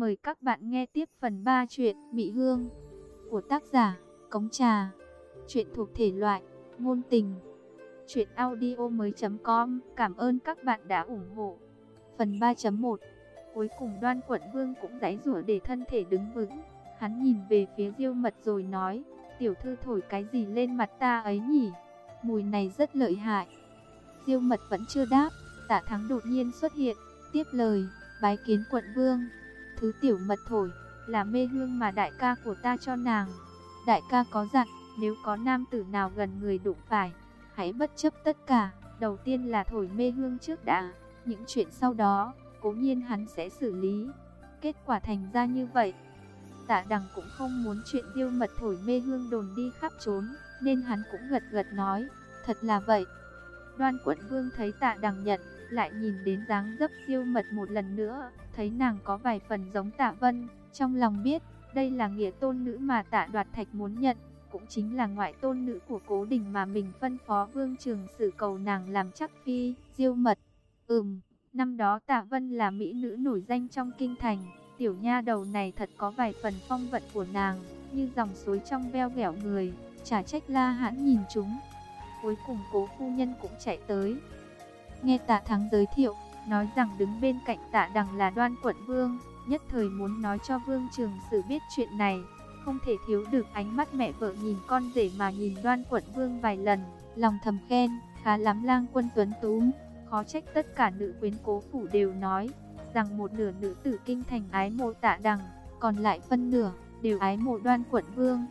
Mời các bạn nghe tiếp phần 3 chuyện Mị Hương của tác giả Cống Trà. Chuyện thuộc thể loại ngôn tình. Chuyện audio mới.com Cảm ơn các bạn đã ủng hộ. Phần 3.1 Cuối cùng đoan quận vương cũng giấy rủa để thân thể đứng vững. Hắn nhìn về phía diêu mật rồi nói, tiểu thư thổi cái gì lên mặt ta ấy nhỉ? Mùi này rất lợi hại. Diêu mật vẫn chưa đáp, tạ thắng đột nhiên xuất hiện, tiếp lời, bái kiến quận vương. Thứ tiểu mật thổi, là mê hương mà đại ca của ta cho nàng. Đại ca có dặn, nếu có nam tử nào gần người đụng phải, hãy bất chấp tất cả, đầu tiên là thổi mê hương trước đã, những chuyện sau đó, cố nhiên hắn sẽ xử lý. Kết quả thành ra như vậy. Tạ đằng cũng không muốn chuyện tiêu mật thổi mê hương đồn đi khắp trốn, nên hắn cũng gật gật nói, thật là vậy. Đoan quận vương thấy tạ đằng nhận, lại nhìn đến dáng dấp diêu mật một lần nữa, thấy nàng có vài phần giống tạ vân, trong lòng biết, đây là nghĩa tôn nữ mà tạ đoạt thạch muốn nhận, cũng chính là ngoại tôn nữ của cố đình mà mình phân phó vương trường sử cầu nàng làm chắc phi, diêu mật. Ừm, năm đó tạ vân là mỹ nữ nổi danh trong kinh thành, tiểu nha đầu này thật có vài phần phong vận của nàng, như dòng suối trong veo vẻo người, chả trách la hãn nhìn chúng. Cuối cùng cố phu nhân cũng chạy tới. Nghe tạ thắng giới thiệu, nói rằng đứng bên cạnh tạ đằng là đoan quận vương, nhất thời muốn nói cho vương trường sử biết chuyện này. Không thể thiếu được ánh mắt mẹ vợ nhìn con rể mà nhìn đoan quận vương vài lần, lòng thầm khen, khá lắm lang quân tuấn tú. Khó trách tất cả nữ quyến cố phủ đều nói, rằng một nửa nữ tử kinh thành ái mộ tạ đằng, còn lại phân nửa, đều ái mộ đoan quận vương.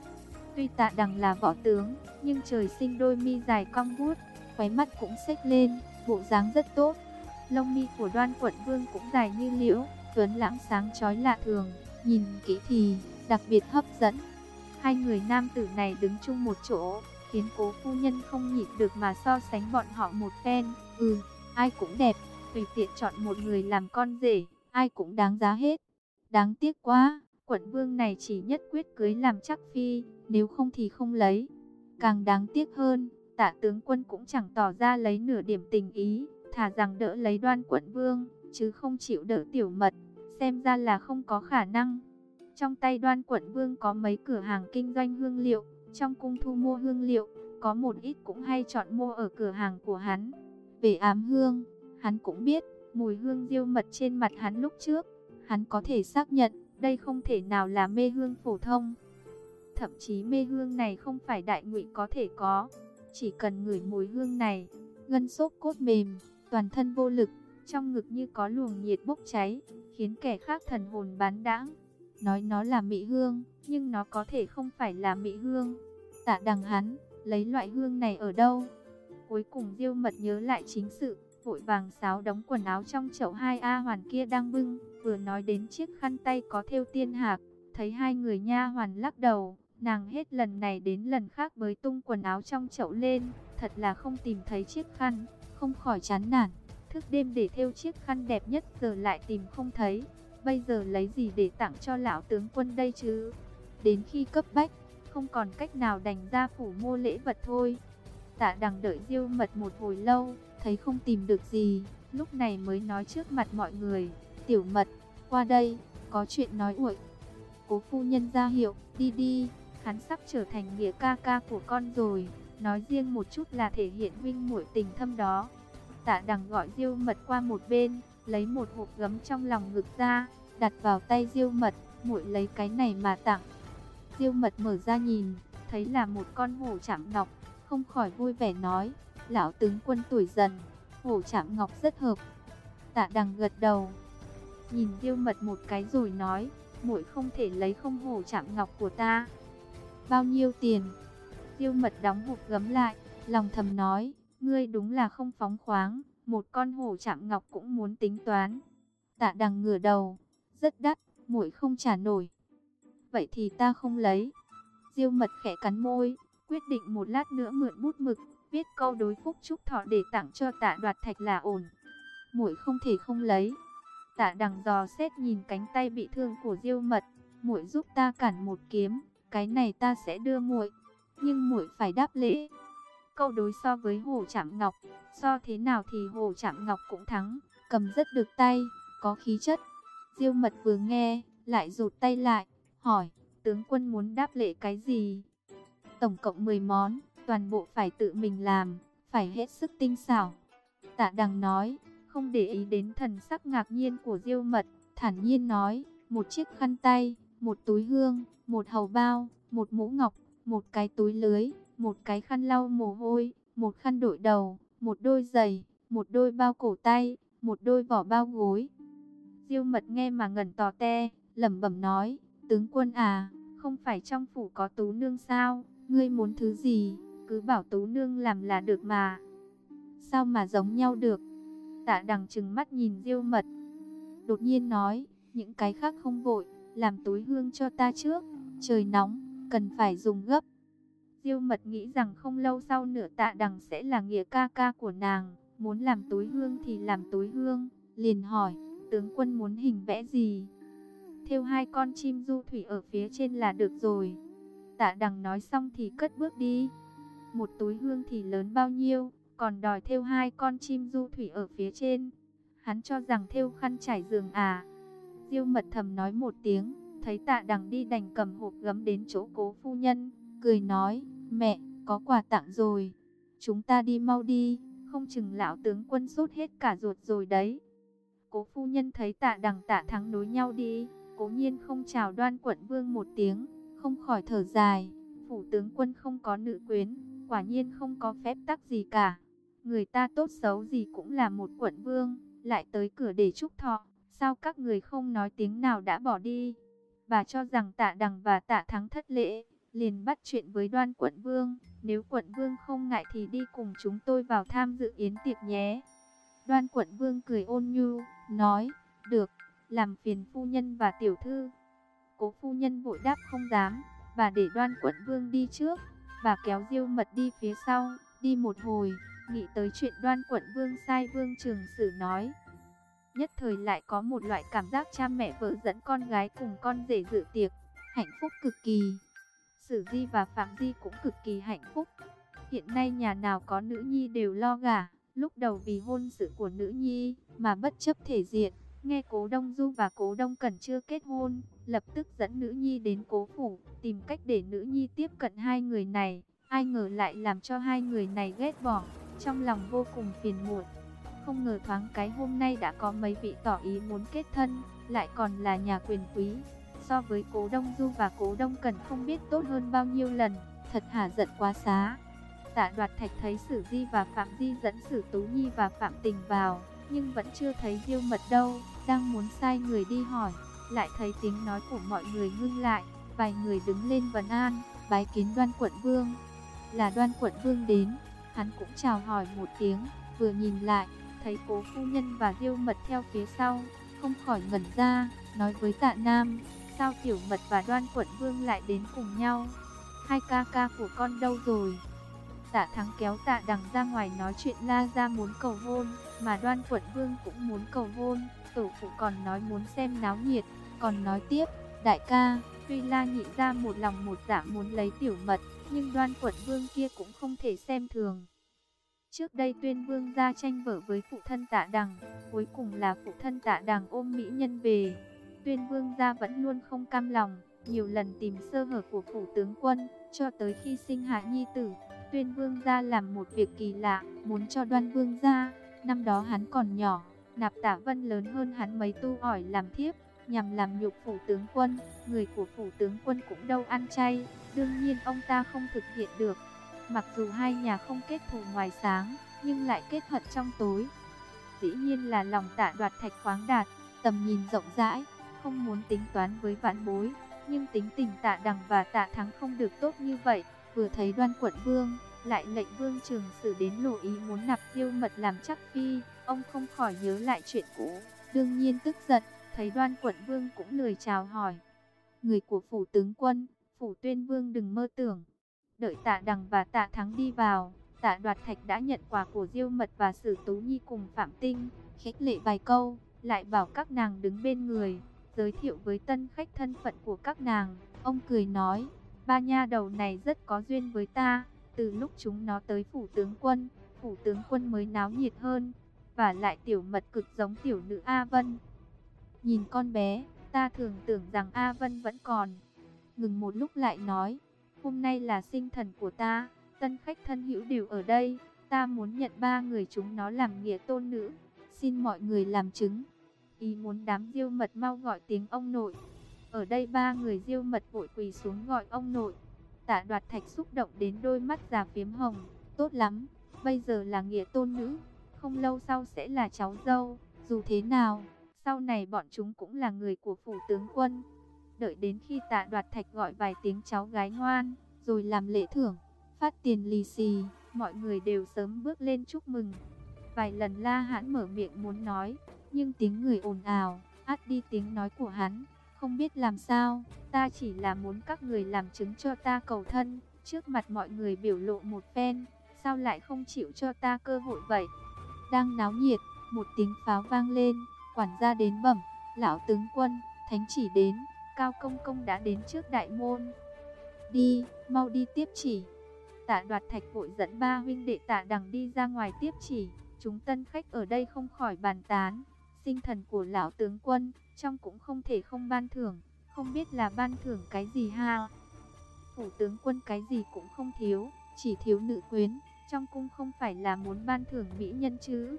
Tuy tạ đằng là võ tướng, nhưng trời sinh đôi mi dài cong vuốt, khóe mắt cũng xếch lên, bộ dáng rất tốt. Lông mi của đoan quận vương cũng dài như liễu, tuấn lãng sáng chói lạ thường, nhìn kỹ thì đặc biệt hấp dẫn. Hai người nam tử này đứng chung một chỗ, khiến cố phu nhân không nhịn được mà so sánh bọn họ một phen. Ừ, ai cũng đẹp, tùy tiện chọn một người làm con rể, ai cũng đáng giá hết. Đáng tiếc quá, quận vương này chỉ nhất quyết cưới làm chắc phi, nếu không thì không lấy. Càng đáng tiếc hơn, tạ tướng quân cũng chẳng tỏ ra lấy nửa điểm tình ý, thà rằng đỡ lấy đoan quận vương, chứ không chịu đỡ tiểu mật, xem ra là không có khả năng. Trong tay đoan quận vương có mấy cửa hàng kinh doanh hương liệu, trong cung thu mua hương liệu, có một ít cũng hay chọn mua ở cửa hàng của hắn. Về ám hương, hắn cũng biết, mùi hương diêu mật trên mặt hắn lúc trước, hắn có thể xác nhận, đây không thể nào là mê hương phổ thông. Thậm chí mê hương này không phải đại ngụy có thể có, chỉ cần ngửi mùi hương này, gân xốp cốt mềm, toàn thân vô lực, trong ngực như có luồng nhiệt bốc cháy, khiến kẻ khác thần hồn bán đãng. Nói nó là mỹ hương, nhưng nó có thể không phải là mỹ hương. Tạ đằng hắn, lấy loại hương này ở đâu? Cuối cùng Diêu Mật nhớ lại chính sự, vội vàng sáo đóng quần áo trong chậu hai A hoàn kia đang bưng, vừa nói đến chiếc khăn tay có thêu tiên hạc, thấy hai người nha hoàn lắc đầu, nàng hết lần này đến lần khác mới tung quần áo trong chậu lên, thật là không tìm thấy chiếc khăn, không khỏi chán nản, thức đêm để thêu chiếc khăn đẹp nhất giờ lại tìm không thấy, bây giờ lấy gì để tặng cho lão tướng quân đây chứ? Đến khi cấp bách, không còn cách nào đành ra phủ mua lễ vật thôi. Tạ đằng đợi diêu mật một hồi lâu, thấy không tìm được gì, lúc này mới nói trước mặt mọi người, tiểu mật, qua đây, có chuyện nói uội. Cố phu nhân ra hiệu, đi đi, hắn sắp trở thành nghĩa ca ca của con rồi, nói riêng một chút là thể hiện huynh muội tình thâm đó. Tạ đằng gọi diêu mật qua một bên, lấy một hộp gấm trong lòng ngực ra, đặt vào tay diêu mật, muội lấy cái này mà tặng. Diêu mật mở ra nhìn, thấy là một con hổ chạm ngọc, không khỏi vui vẻ nói, lão tướng quân tuổi dần, hổ chạm ngọc rất hợp. Tạ đằng gật đầu, nhìn diêu mật một cái rồi nói, muội không thể lấy không hổ chạm ngọc của ta. Bao nhiêu tiền? Diêu mật đóng hộp gấm lại, lòng thầm nói, ngươi đúng là không phóng khoáng, một con hổ chạm ngọc cũng muốn tính toán. Tạ đằng ngửa đầu, rất đắt, muội không trả nổi. Vậy thì ta không lấy. Diêu mật khẽ cắn môi, quyết định một lát nữa mượn bút mực, viết câu đối phúc chúc thọ để tặng cho tạ đoạt thạch là ổn. Muội không thể không lấy. Tạ đằng dò xét nhìn cánh tay bị thương của Diêu mật, muội giúp ta cản một kiếm, cái này ta sẽ đưa muội, nhưng muội phải đáp lễ. Câu đối so với Hồ Trạm Ngọc, so thế nào thì Hồ Trạm Ngọc cũng thắng, cầm rất được tay, có khí chất. Diêu Mật vừa nghe, lại rụt tay lại, hỏi, tướng quân muốn đáp lễ cái gì? Tổng cộng 10 món, toàn bộ phải tự mình làm, phải hết sức tinh xảo. Tạ Đằng nói, không để ý đến thần sắc ngạc nhiên của Diêu Mật, thản nhiên nói, một chiếc khăn tay, một túi hương, một hầu bao, một mũ ngọc, một cái túi lưới, một cái khăn lau mồ hôi, một khăn đội đầu, một đôi giày, một đôi bao cổ tay, một đôi vỏ bao gối. Diêu Mật nghe mà ngẩn tò te, lẩm bẩm nói, tướng quân à, không phải trong phủ có tú nương sao, ngươi muốn thứ gì, cứ bảo tú nương làm là được mà. Sao mà giống nhau được? Tạ đằng trừng mắt nhìn diêu mật. Đột nhiên nói, những cái khác không vội, làm túi hương cho ta trước, trời nóng, cần phải dùng gấp. Diêu mật nghĩ rằng không lâu sau nữa tạ đằng sẽ là nghĩa ca ca của nàng, muốn làm túi hương thì làm túi hương, liền hỏi, tướng quân muốn hình vẽ gì? Thêu hai con chim du thủy ở phía trên là được rồi. Tạ đằng nói xong thì cất bước đi. Một túi hương thì lớn bao nhiêu, còn đòi thêu hai con chim du thủy ở phía trên. Hắn cho rằng thêu khăn trải giường à. Diêu mật thầm nói một tiếng, thấy tạ đằng đi đành cầm hộp gấm đến chỗ cố phu nhân, cười nói, mẹ, có quà tặng rồi. Chúng ta đi mau đi, không chừng lão tướng quân sốt hết cả ruột rồi đấy. Cố phu nhân thấy tạ đằng tạ thắng nối nhau đi, cố nhiên không chào đoan quận vương một tiếng, không khỏi thở dài. Phủ tướng quân không có nữ quyến, quả nhiên không có phép tắc gì cả. Người ta tốt xấu gì cũng là một quận vương, lại tới cửa để chúc thọ. Sao các người không nói tiếng nào đã bỏ đi? Bà cho rằng tạ đằng và tạ thắng thất lễ, liền bắt chuyện với đoan quận vương. Nếu quận vương không ngại thì đi cùng chúng tôi vào tham dự yến tiệc nhé. Đoan quận vương cười ôn nhu, nói, được, làm phiền phu nhân và tiểu thư. Cố phu nhân vội đáp không dám, bà để đoan quận vương đi trước, bà kéo diêu mật đi phía sau, đi một hồi, nghĩ tới chuyện đoan quận vương sai vương trường sử nói. Nhất thời lại có một loại cảm giác cha mẹ vợ dẫn con gái cùng con rể dự tiệc, hạnh phúc cực kỳ. Sử Di và Phạm Di cũng cực kỳ hạnh phúc. Hiện nay nhà nào có nữ nhi đều lo gả, lúc đầu vì hôn sự của nữ nhi mà bất chấp thể diện, nghe cố Đông Du và cố Đông Cẩn chưa kết hôn, lập tức dẫn nữ nhi đến cố phủ, tìm cách để nữ nhi tiếp cận hai người này. Ai ngờ lại làm cho hai người này ghét bỏ, trong lòng vô cùng phiền muộn. Không ngờ thoáng cái hôm nay đã có mấy vị tỏ ý muốn kết thân, lại còn là nhà quyền quý. So với cố Đông Du và cố Đông cần không biết tốt hơn bao nhiêu lần, thật hả giận quá xá. Tạ đoạt thạch thấy Sử Di và Phạm Di dẫn Sử Tú Nhi và Phạm Tình vào, nhưng vẫn chưa thấy diêu mật đâu, đang muốn sai người đi hỏi, lại thấy tiếng nói của mọi người ngưng lại, vài người đứng lên vấn an, bái kiến đoan quận vương. Là đoan quận vương đến, hắn cũng chào hỏi một tiếng, vừa nhìn lại, thấy cố phu nhân và diêu mật theo phía sau, không khỏi ngẩn ra, nói với tạ nam, sao tiểu mật và đoan quận vương lại đến cùng nhau, hai ca ca của con đâu rồi. Tạ Thắng kéo Tạ Đằng ra ngoài nói chuyện La ra muốn cầu hôn, mà Đoan Quận Vương cũng muốn cầu hôn. Tổ phụ còn nói muốn xem náo nhiệt, còn nói tiếp, đại ca, tuy La nhị ra một lòng một dạ muốn lấy tiểu mật, nhưng Đoan Quận Vương kia cũng không thể xem thường. Trước đây Tuyên Vương ra tranh vở với phụ thân Tạ Đằng, cuối cùng là phụ thân Tạ Đằng ôm mỹ nhân về. Tuyên Vương ra vẫn luôn không cam lòng, nhiều lần tìm sơ hở của phủ tướng quân, cho tới khi sinh hạ nhi tử, Tuyên Vương gia làm một việc kỳ lạ, muốn cho Đoan Vương gia, năm đó hắn còn nhỏ, nạp Tả Vân lớn hơn hắn mấy tu ỏi làm thiếp, nhằm làm nhục phủ tướng quân, người của phủ tướng quân cũng đâu ăn chay, đương nhiên ông ta không thực hiện được. Mặc dù hai nhà không kết thù ngoài sáng, nhưng lại kết hận trong tối. Dĩ nhiên là lòng tạ đoạt thạch khoáng đạt, tầm nhìn rộng rãi, không muốn tính toán với vạn bối, nhưng tính tình tạ đằng và tạ thắng không được tốt như vậy. Vừa thấy đoan quận vương, lại lệnh vương trường sử đến lộ ý muốn nạp diêu mật làm chắc phi, ông không khỏi nhớ lại chuyện cũ, đương nhiên tức giận, thấy đoan quận vương cũng lười chào hỏi. Người của phủ tướng quân, phủ tuyên vương đừng mơ tưởng. Đợi tạ đằng và tạ thắng đi vào, tạ đoạt thạch đã nhận quà của diêu mật và sử tú nhi cùng phạm tinh, khích lệ vài câu, lại bảo các nàng đứng bên người, giới thiệu với tân khách thân phận của các nàng. Ông cười nói, Ba nha đầu này rất có duyên với ta, từ lúc chúng nó tới phủ tướng quân, phủ tướng quân mới náo nhiệt hơn, và lại tiểu mật cực giống tiểu nữ A Vân. Nhìn con bé, Ta thường tưởng rằng A Vân vẫn còn. Ngừng một lúc lại nói, hôm nay là sinh thần của ta, tân khách thân hữu đều ở đây, ta muốn nhận ba người chúng nó làm nghĩa tôn nữ, xin mọi người làm chứng. Ý muốn đám diêu mật mau gọi tiếng ông nội. Ở đây ba người diêu mật vội quỳ xuống gọi ông nội. Tạ đoạt thạch xúc động đến đôi mắt già phiếm hồng, tốt lắm, bây giờ là nghĩa tôn nữ, không lâu sau sẽ là cháu dâu, dù thế nào, sau này bọn chúng cũng là người của phủ tướng quân. Đợi đến khi tạ đoạt thạch gọi vài tiếng cháu gái ngoan, rồi làm lễ thưởng, phát tiền lì xì, mọi người đều sớm bước lên chúc mừng. Vài lần la hãn mở miệng muốn nói, nhưng tiếng người ồn ào, át đi tiếng nói của hắn. Không biết làm sao, ta chỉ là muốn các người làm chứng cho ta cầu thân, trước mặt mọi người biểu lộ một phen, sao lại không chịu cho ta cơ hội vậy? Đang náo nhiệt, một tiếng pháo vang lên, quản gia đến bẩm, lão tướng quân, thánh chỉ đến, cao công công đã đến trước đại môn. Đi, mau đi tiếp chỉ. Tạ đoạt thạch vội dẫn ba huynh đệ tạ đằng đi ra ngoài tiếp chỉ, chúng tân khách ở đây không khỏi bàn tán. Sinh thần của lão tướng quân, trong cũng không thể không ban thưởng, không biết là ban thưởng cái gì ha. Phủ tướng quân cái gì cũng không thiếu, chỉ thiếu nữ quyến, trong cung không phải là muốn ban thưởng mỹ nhân chứ.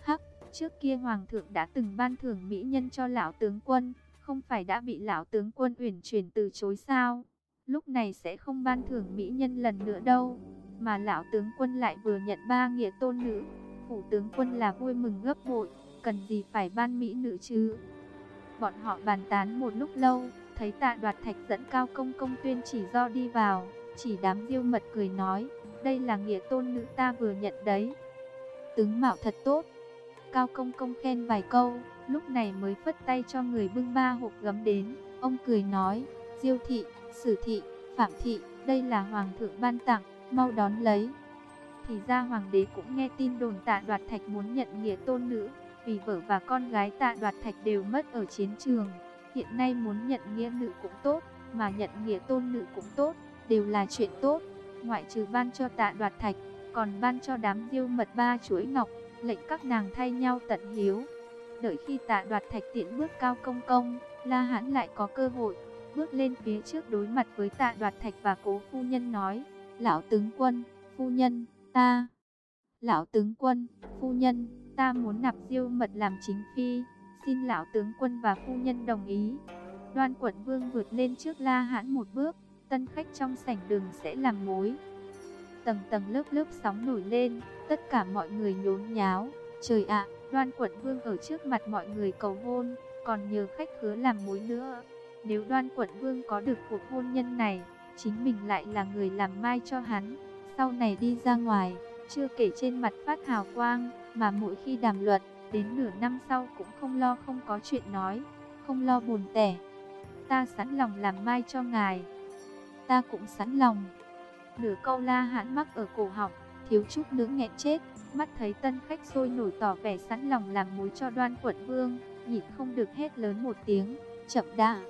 Hắc, trước kia hoàng thượng đã từng ban thưởng mỹ nhân cho lão tướng quân, không phải đã bị lão tướng quân uyển chuyển từ chối sao? Lúc này sẽ không ban thưởng mỹ nhân lần nữa đâu, mà lão tướng quân lại vừa nhận ba nghĩa tôn nữ, phủ tướng quân là vui mừng gấp bội, cần gì phải ban mỹ nữ chứ? Bọn họ bàn tán một lúc lâu, thấy tạ đoạt thạch dẫn cao công công tuyên chỉ do đi vào, chỉ đám diêu mật cười nói, đây là nghĩa tôn nữ ta vừa nhận đấy. Tướng mạo thật tốt. Cao công công khen vài câu, lúc này mới phất tay cho người bưng ba hộp gấm đến. Ông cười nói, diêu thị, sử thị, phạm thị, đây là hoàng thượng ban tặng, mau đón lấy. Thì ra hoàng đế cũng nghe tin đồn tạ đoạt thạch muốn nhận nghĩa tôn nữ, vì vợ và con gái tạ đoạt thạch đều mất ở chiến trường. Hiện nay muốn nhận nghĩa nữ cũng tốt, mà nhận nghĩa tôn nữ cũng tốt, đều là chuyện tốt ngoại trừ ban cho tạ đoạt thạch, còn ban cho đám diêu mật ba chuỗi ngọc, lệnh các nàng thay nhau tận hiếu. Đợi khi tạ đoạt thạch tiện bước cao công công, La Hãn lại có cơ hội, bước lên phía trước đối mặt với tạ đoạt thạch và cố phu nhân nói, Lão tướng quân, phu nhân, ta. Lão tướng quân, phu nhân, ta muốn nạp diêu mật làm chính phi, xin lão tướng quân và phu nhân đồng ý. Đoan quận vương vượt lên trước La Hãn một bước, tân khách trong sảnh đường sẽ làm mối. Tầng tầng lớp lớp sóng nổi lên, tất cả mọi người nhốn nháo. Trời ạ, đoan quận vương ở trước mặt mọi người cầu hôn, còn nhờ khách khứa làm mối nữa. Nếu đoan quận vương có được cuộc hôn nhân này, chính mình lại là người làm mai cho hắn. Sau này đi ra ngoài, chưa kể trên mặt phát hào quang, mà mỗi khi đàm luận, đến nửa năm sau cũng không lo không có chuyện nói, không lo buồn tẻ. Ta sẵn lòng làm mai cho ngài ta cũng sẵn lòng. Nửa câu la hãn mắc ở cổ họng, thiếu chút nữa nghẹn chết, mắt thấy tân khách sôi nổi tỏ vẻ sẵn lòng làm mối cho đoan quận vương, nhịn không được hét lớn một tiếng, chậm đã.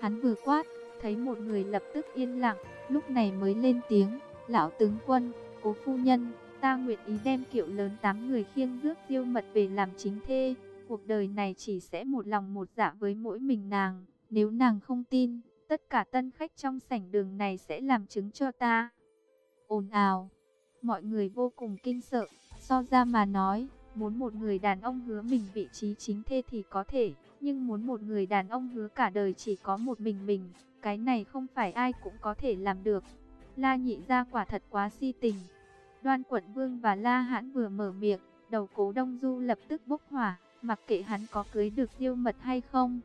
Hắn vừa quát, thấy một người lập tức yên lặng, lúc này mới lên tiếng, lão tướng quân, cố phu nhân, ta nguyện ý đem kiệu lớn tám người khiêng rước diêu mật về làm chính thê, cuộc đời này chỉ sẽ một lòng một dạ với mỗi mình nàng, nếu nàng không tin, Tất cả tân khách trong sảnh đường này sẽ làm chứng cho ta. Ồn ào. Mọi người vô cùng kinh sợ. So ra mà nói, muốn một người đàn ông hứa mình vị trí chính thê thì có thể. Nhưng muốn một người đàn ông hứa cả đời chỉ có một mình mình. Cái này không phải ai cũng có thể làm được. La nhị ra quả thật quá si tình. Đoan quận vương và La hãn vừa mở miệng. Đầu cố đông du lập tức bốc hỏa. Mặc kệ hắn có cưới được diêu mật hay không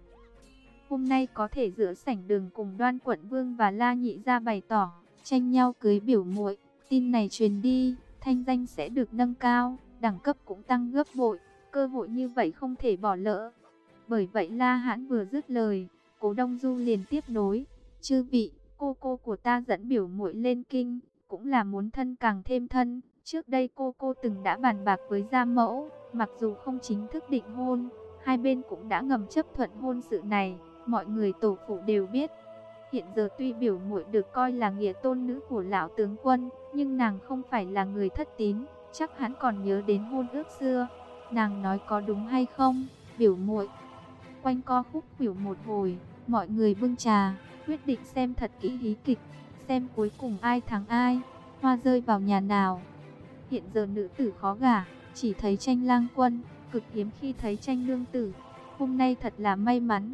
hôm nay có thể giữa sảnh đường cùng đoan quận vương và la nhị ra bày tỏ, tranh nhau cưới biểu muội tin này truyền đi, thanh danh sẽ được nâng cao, đẳng cấp cũng tăng gấp bội, cơ hội như vậy không thể bỏ lỡ. Bởi vậy La Hãn vừa dứt lời, Cố Đông Du liền tiếp nối, "Chư vị, cô cô của ta dẫn biểu muội lên kinh, cũng là muốn thân càng thêm thân, trước đây cô cô từng đã bàn bạc với gia mẫu, mặc dù không chính thức định hôn, hai bên cũng đã ngầm chấp thuận hôn sự này." mọi người tổ phụ đều biết. Hiện giờ tuy biểu muội được coi là nghĩa tôn nữ của lão tướng quân, nhưng nàng không phải là người thất tín, chắc hắn còn nhớ đến hôn ước xưa. Nàng nói có đúng hay không, biểu muội? quanh co khúc khuỷu một hồi, mọi người bưng trà, quyết định xem thật kỹ hí kịch, xem cuối cùng ai thắng ai, hoa rơi vào nhà nào. Hiện giờ nữ tử khó gả, chỉ thấy tranh lang quân, cực hiếm khi thấy tranh nương tử. Hôm nay thật là may mắn,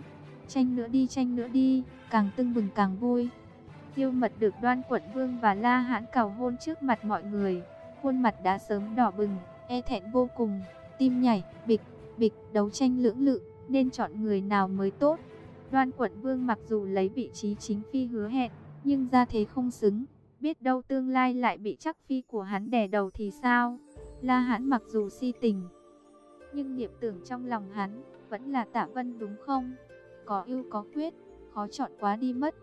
tranh nữa đi tranh nữa đi, càng tưng bừng càng vui. Tiêu mật được đoan quận vương và la hãn cầu hôn trước mặt mọi người, khuôn mặt đã sớm đỏ bừng, e thẹn vô cùng, tim nhảy, bịch, bịch, đấu tranh lưỡng lự, nên chọn người nào mới tốt. Đoan quận vương mặc dù lấy vị trí chính phi hứa hẹn, nhưng ra thế không xứng, biết đâu tương lai lại bị chắc phi của hắn đè đầu thì sao. La hãn mặc dù si tình, nhưng niệm tưởng trong lòng hắn vẫn là tạ vân đúng không? Có ưu có quyết, khó chọn quá đi mất.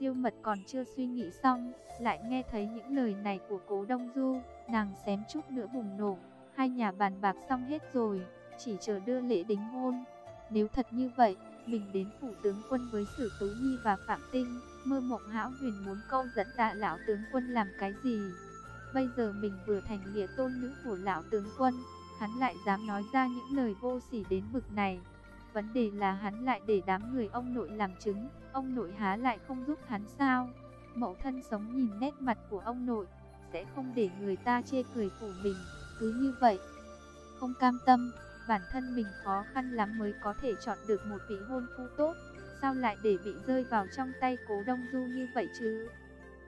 Diêu mật còn chưa suy nghĩ xong, lại nghe thấy những lời này của cố Đông Du, nàng xém chút nữa bùng nổ. Hai nhà bàn bạc xong hết rồi, chỉ chờ đưa lễ đính hôn. Nếu thật như vậy, mình đến phủ tướng quân với Sử Tú Nhi và Phạm Tinh, mơ mộng hão huyền muốn câu dẫn tạ lão tướng quân làm cái gì? Bây giờ mình vừa thành nghĩa tôn nữ của lão tướng quân, hắn lại dám nói ra những lời vô sỉ đến bực này. Vấn đề là hắn lại để đám người ông nội làm chứng, ông nội há lại không giúp hắn sao? Mẫu thân sống nhìn nét mặt của ông nội, sẽ không để người ta chê cười phủ mình, cứ như vậy. Không cam tâm, bản thân mình khó khăn lắm mới có thể chọn được một vị hôn phu tốt, sao lại để bị rơi vào trong tay cố đông du như vậy chứ?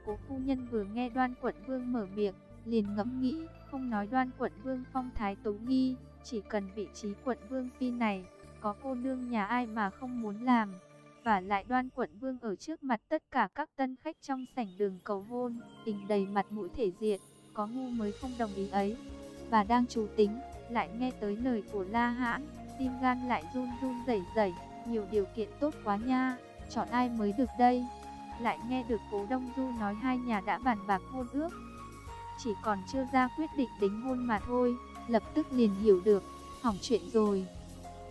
Cố phu nhân vừa nghe đoan quận vương mở miệng, liền ngẫm nghĩ, không nói đoan quận vương phong thái tố nghi, chỉ cần vị trí quận vương phi này, có cô nương nhà ai mà không muốn làm. Và lại đoan quận vương ở trước mặt tất cả các tân khách trong sảnh đường cầu hôn, tình đầy mặt mũi thể diện, có ngu mới không đồng ý ấy. Và đang chú tính, lại nghe tới lời của La Hãn, tim gan lại run run rẩy rẩy, nhiều điều kiện tốt quá nha, chọn ai mới được đây. Lại nghe được Cố Đông Du nói hai nhà đã bàn bạc hôn ước, chỉ còn chưa ra quyết định đính hôn mà thôi, lập tức liền hiểu được, hỏng chuyện rồi.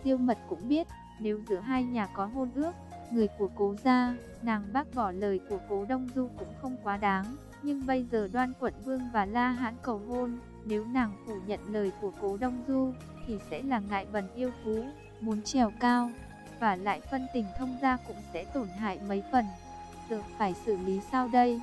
Tiêu mật cũng biết, nếu giữa hai nhà có hôn ước, người của cố gia, nàng bác bỏ lời của cố Đông Du cũng không quá đáng. Nhưng bây giờ đoan quận vương và La Hãn cầu hôn, nếu nàng phủ nhận lời của cố Đông Du, thì sẽ là ngại bần yêu phú, muốn trèo cao, và lại phân tình thông gia cũng sẽ tổn hại mấy phần. Giờ phải xử lý sao đây?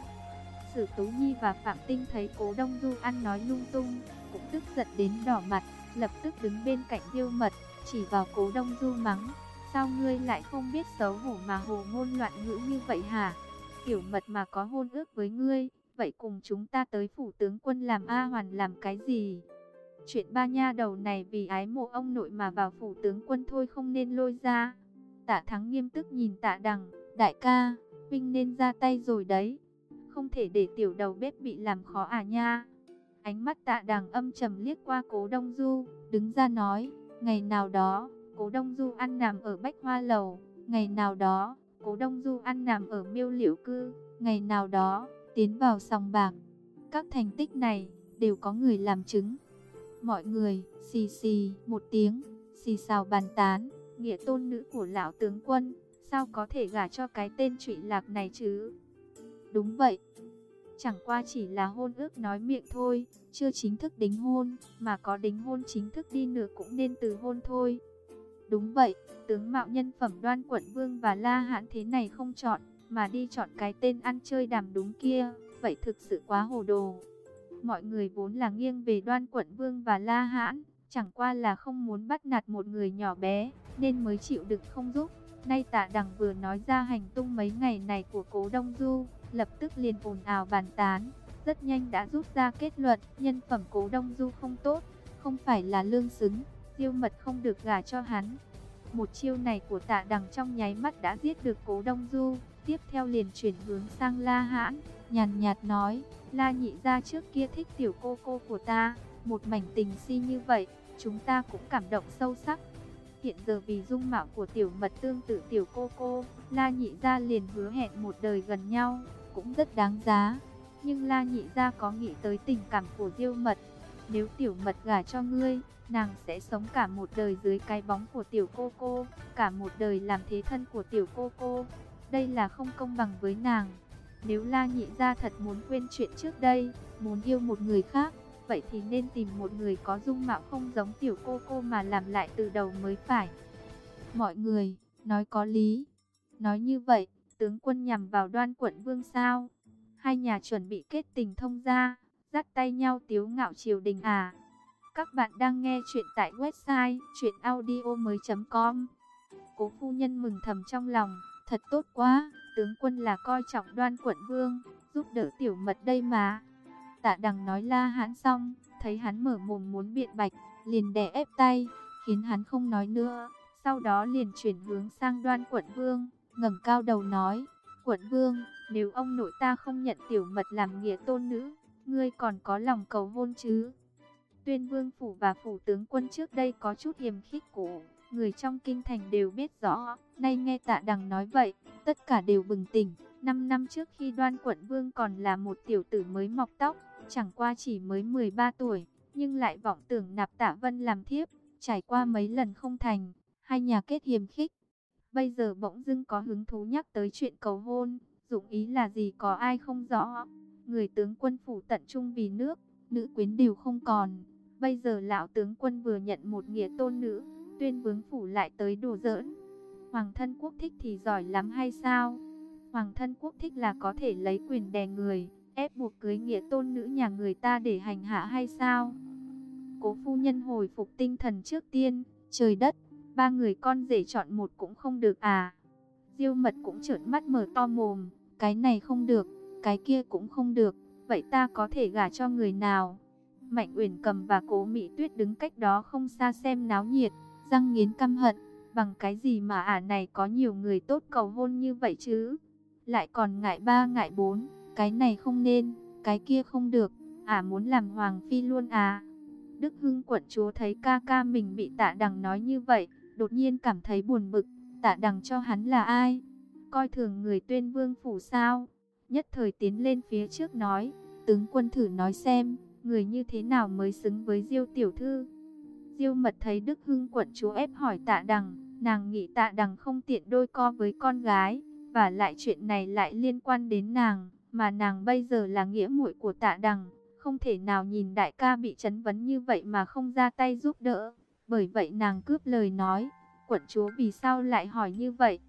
Sử Tú Nhi và Phạm Tinh thấy cố Đông Du ăn nói lung tung, cũng tức giận đến đỏ mặt, lập tức đứng bên cạnh Tiêu Mật, chỉ vào cố Đông Du mắng. Sao ngươi lại không biết xấu hổ mà hồ ngôn loạn ngữ như vậy hả? Tiểu mật mà có hôn ước với ngươi, vậy cùng chúng ta tới phủ tướng quân làm A Hoàn làm cái gì? Chuyện ba nha đầu này vì ái mộ ông nội mà vào phủ tướng quân thôi không nên lôi ra. Tạ Thắng nghiêm túc nhìn Tạ Đằng, đại ca, Vinh nên ra tay rồi đấy. Không thể để tiểu đầu bếp bị làm khó à nha. Ánh mắt Tạ Đằng âm trầm liếc qua Cố Đông Du, đứng ra nói, ngày nào đó, Cố Đông Du ăn nằm ở Bách Hoa Lầu, ngày nào đó, Cố Đông Du ăn nằm ở Miêu Liễu Cư, ngày nào đó, tiến vào sòng bạc. Các thành tích này đều có người làm chứng. Mọi người xì xì một tiếng, xì xào bàn tán, nghĩa tôn nữ của lão tướng quân, sao có thể gả cho cái tên trụy lạc này chứ? Đúng vậy. Chẳng qua chỉ là hôn ước nói miệng thôi, chưa chính thức đính hôn, mà có đính hôn chính thức đi nữa cũng nên từ hôn thôi. Đúng vậy, tướng mạo nhân phẩm đoan quận vương và la hãn thế này không chọn, mà đi chọn cái tên ăn chơi đàm đúng kia, vậy thực sự quá hồ đồ. Mọi người vốn là nghiêng về đoan quận vương và la hãn, chẳng qua là không muốn bắt nạt một người nhỏ bé, nên mới chịu đựng không giúp. Nay tạ đằng vừa nói ra hành tung mấy ngày này của cố Đông Du, lập tức liền ồn ào bàn tán. Rất nhanh đã rút ra kết luận, nhân phẩm cố Đông Du không tốt, không phải là lương xứng, diêu mật không được gả cho hắn. Một chiêu này của tạ đằng trong nháy mắt đã giết được cố Đông Du, tiếp theo liền chuyển hướng sang La Hãn, nhàn nhạt nói, La nhị ra trước kia thích tiểu cô cô của ta, một mảnh tình si như vậy, chúng ta cũng cảm động sâu sắc. Hiện giờ vì dung mạo của tiểu mật tương tự tiểu cô cô, La nhị gia liền hứa hẹn một đời gần nhau, cũng rất đáng giá. Nhưng La nhị gia có nghĩ tới tình cảm của diêu mật, nếu tiểu mật gả cho ngươi, nàng sẽ sống cả một đời dưới cái bóng của tiểu cô cô, cả một đời làm thế thân của tiểu cô cô. Đây là không công bằng với nàng. Nếu La Nhị Gia thật muốn quên chuyện trước đây, muốn yêu một người khác, vậy thì nên tìm một người có dung mạo không giống tiểu cô cô mà làm lại từ đầu mới phải. mọi người, nói có lý. Nói như vậy, tướng quân nhằm vào đoan quận vương sao? Hai nhà chuẩn bị kết tình thông gia, dắt tay nhau tiếu ngạo triều đình à? Các bạn đang nghe chuyện tại website chuyenaudio.com Cố phu nhân mừng thầm trong lòng, thật tốt quá, tướng quân là coi trọng đoan quận vương, giúp đỡ tiểu mật đây mà. Tạ đằng nói la hãn xong, thấy hắn mở mồm muốn biện bạch, liền đè ép tay, khiến hắn không nói nữa. Sau đó liền chuyển hướng sang đoan quận vương, ngẩng cao đầu nói, quận vương, nếu ông nội ta không nhận tiểu mật làm nghĩa tôn nữ, ngươi còn có lòng cầu hôn chứ? Tuyên vương phủ và phủ tướng quân trước đây có chút hiềm khích cổ, người trong kinh thành đều biết rõ, nay nghe tạ đằng nói vậy, tất cả đều bừng tỉnh. Năm năm trước khi đoan quận vương còn là một tiểu tử mới mọc tóc, chẳng qua chỉ mới 13 tuổi, nhưng lại vọng tưởng nạp tạ vân làm thiếp, trải qua mấy lần không thành, hai nhà kết hiềm khích. Bây giờ bỗng dưng có hứng thú nhắc tới chuyện cầu hôn, dụng ý là gì có ai không rõ. Người tướng quân phủ tận trung vì nước, nữ quyến đều không còn. Bây giờ lão tướng quân vừa nhận một nghĩa tôn nữ, tuyên vương phủ lại tới đùa giỡn. Hoàng thân quốc thích thì giỏi lắm hay sao? Hoàng thân quốc thích là có thể lấy quyền đè người, ép buộc cưới nghĩa tôn nữ nhà người ta để hành hạ hay sao? Cố phu nhân hồi phục tinh thần trước tiên, trời đất, ba người con rể chọn một cũng không được à? Diêu mật cũng trợn mắt mở to mồm, cái này không được, cái kia cũng không được, vậy ta có thể gả cho người nào? Mạnh Uyển Cầm và Cố Mỹ Tuyết đứng cách đó không xa xem náo nhiệt, răng nghiến căm hận, bằng cái gì mà ả này có nhiều người tốt cầu hôn như vậy chứ? Lại còn ngại ba ngại bốn, cái này không nên, cái kia không được, ả muốn làm hoàng phi luôn à? Đức Hưng quận chúa thấy ca ca mình bị tạ đằng nói như vậy, đột nhiên cảm thấy buồn bực, tạ đằng cho hắn là ai? Coi thường người tuyên vương phủ sao? Nhất thời tiến lên phía trước nói, tướng quân thử nói xem, người như thế nào mới xứng với diêu tiểu thư? Diêu mật thấy Đức Hưng quận chúa ép hỏi tạ đằng, nàng nghĩ tạ đằng không tiện đôi co với con gái, và lại chuyện này lại liên quan đến nàng, mà nàng bây giờ là nghĩa muội của tạ đằng, không thể nào nhìn đại ca bị chấn vấn như vậy mà không ra tay giúp đỡ. Bởi vậy nàng cướp lời nói, quận chúa vì sao lại hỏi như vậy?